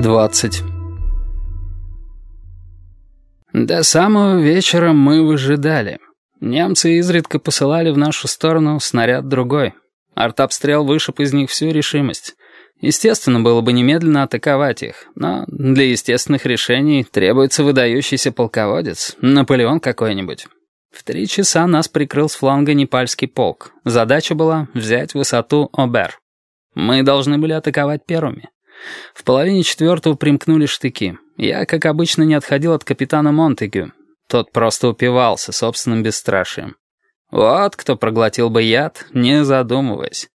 20 До самого вечера мы выжидали. Немцы изредка посылали в нашу сторону снаряд другой. Артобстрел вышиб из них всю решимость. Естественно, было бы немедленно атаковать их, но для естественных решений требуется выдающийся полководец, Наполеон какой-нибудь. В три часа нас прикрыл с фланга непальский полк. Задача была взять высоту Обер. Мы должны были атаковать первыми. В половине четвертого примкнули штыки. Я, как обычно, не отходил от капитана Монтегю. Тот просто упивался собственным бесстрашием. Вот кто проглотил бы яд, не задумываясь.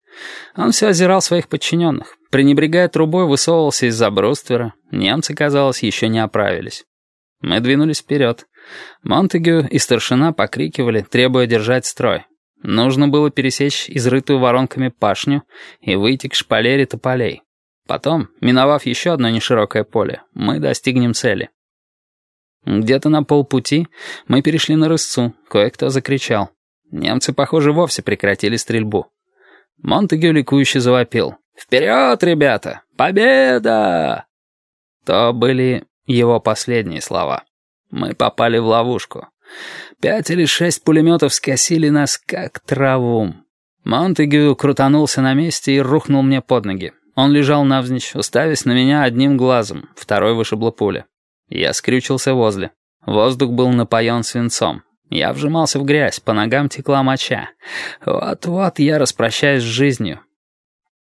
Он все озирал своих подчиненных. Пренебрегая трубой, высовывался из-за бруствера. Немцы, казалось, еще не оправились. Мы двинулись вперед. Монтегю и старшина покрикивали, требуя держать строй. Нужно было пересечь изрытую воронками пашню и выйти к шпалере тополей. Потом, миновав еще одно неширокое поле, мы достигнем цели. Где-то на полпути мы перешли на рысцу, кое-кто закричал. Немцы, похоже, вовсе прекратили стрельбу. Монтегю ликующе завопил. «Вперед, ребята! Победа!» То были его последние слова. Мы попали в ловушку. Пять или шесть пулеметов скосили нас, как траву. Монтегю крутанулся на месте и рухнул мне под ноги. Он лежал навзничь, уставясь на меня одним глазом, второй вышибла пуля. Я скрючился возле. Воздух был напоен свинцом. Я вжимался в грязь, по ногам текла моча. Вот-вот я распрощаюсь с жизнью.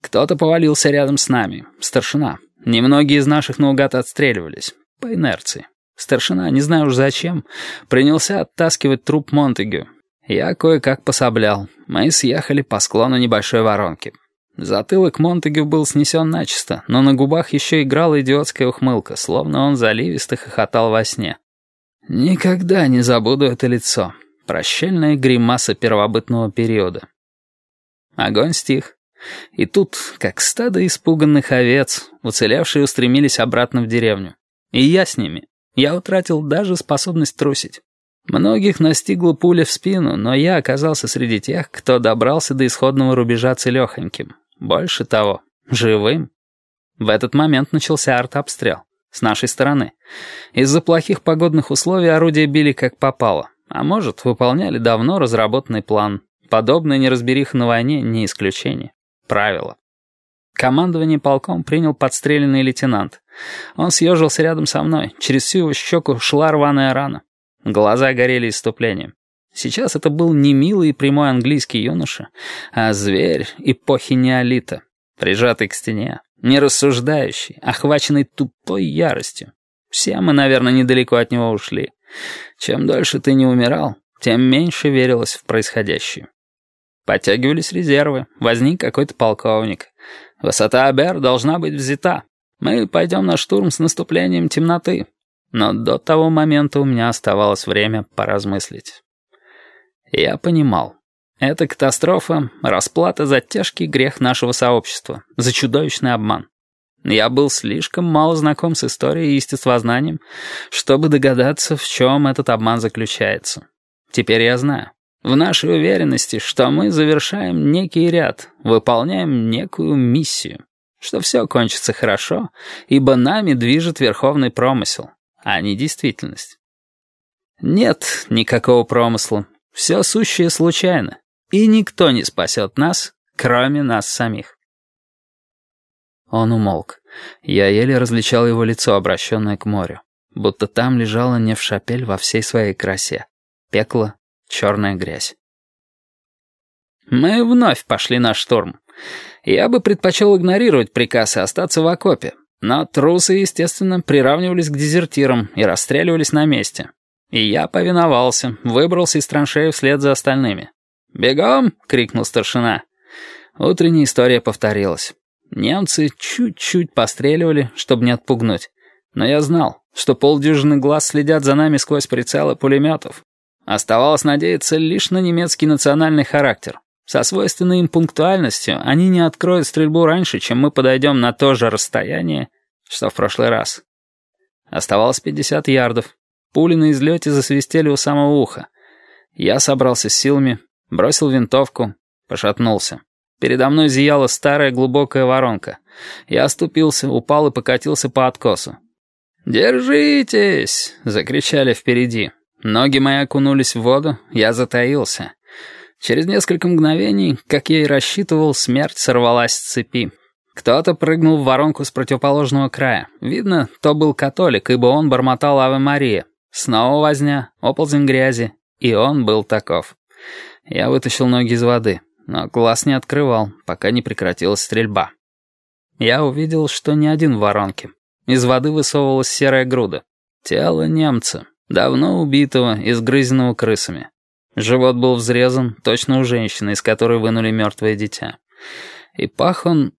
Кто-то повалился рядом с нами. Старшина. Немногие из наших наугад отстреливались. По инерции. Старшина, не знаю уж зачем, принялся оттаскивать труп Монтегю. Я кое-как пособлял. Мы съехали по склону небольшой воронки. Затылок Монтегю был снесен начисто, но на губах еще играла идиотская ухмылка, словно он заливисто хохотал во сне. Никогда не забуду это лицо. Прощальная гримаса первобытного периода. Огонь стих. И тут, как стадо испуганных овец, уцелевшие устремились обратно в деревню. И я с ними. Я утратил даже способность трусить. Многих настигла пуля в спину, но я оказался среди тех, кто добрался до исходного рубежа целехоньким. Больше того, живым. В этот момент начался артобстрел. С нашей стороны. Из-за плохих погодных условий орудия били как попало. А может, выполняли давно разработанный план. Подобная неразбериха на войне не исключение. Правило. Командование полком принял подстреленный лейтенант. Он съежился рядом со мной. Через всю его щеку шла рваная рана. Глаза горели иступлением. Сейчас это был не милый и прямой английский юноша, а зверь эпохи неолита, прижатый к стене, нерассуждающий, охваченный тупой яростью. Все мы, наверное, недалеко от него ушли. Чем дольше ты не умирал, тем меньше верилось в происходящее. Подтягивались резервы, возник какой-то полковник. Высота Абер должна быть взята. Мы пойдем на штурм с наступлением темноты. Но до того момента у меня оставалось время поразмыслить. Я понимал. Эта катастрофа — расплата за тяжкий грех нашего сообщества, за чудовищный обман. Я был слишком мало знаком с историей и естествознанием, чтобы догадаться, в чем этот обман заключается. Теперь я знаю. В нашей уверенности, что мы завершаем некий ряд, выполняем некую миссию, что все кончится хорошо, ибо нами движет верховный промысел, а не действительность. Нет никакого промысла, все сущее случайно, и никто не спасет нас, кроме нас самих. Он умолк. Я еле различал его лицо, обращенное к морю. Будто там лежала Невшапель во всей своей красе. Пекло, черная грязь. Мы вновь пошли на штурм. Я бы предпочел игнорировать приказ и остаться в окопе. Но трусы, естественно, приравнивались к дезертирам и расстреливались на месте. И я повиновался, выбрался из траншеи вслед за остальными. «Бегом!» — крикнул старшина. Утренняя история повторилась. Немцы чуть-чуть постреливали, чтобы не отпугнуть. Но я знал, что полдюжины глаз следят за нами сквозь прицелы пулеметов. Оставалось надеяться лишь на немецкий национальный характер. Со свойственной им пунктуальностью они не откроют стрельбу раньше, чем мы подойдем на то же расстояние, что в прошлый раз. Оставалось 50 ярдов. Пули на излете засвистели у самого уха. Я собрался с силами, бросил винтовку, пошатнулся. Передо мной зияла старая глубокая воронка. Я оступился, упал и покатился по откосу. «Держитесь!» — закричали впереди. Ноги мои окунулись в воду, я затаился. Через несколько мгновений, как я и рассчитывал, смерть сорвалась с цепи. Кто-то прыгнул в воронку с противоположного края. Видно, то был католик, ибо он бормотал «Аве Мария». Снова возня, оползень грязи, и он был таков. Я вытащил ноги из воды, но глаз не открывал, пока не прекратилась стрельба. Я увидел, что не один в воронке. Из воды высовывалась серая груда. Тело немца, давно убитого, изгрызенного крысами. Живот был взрезан, точно у женщины, из которой вынули мертвое дитя. И пах он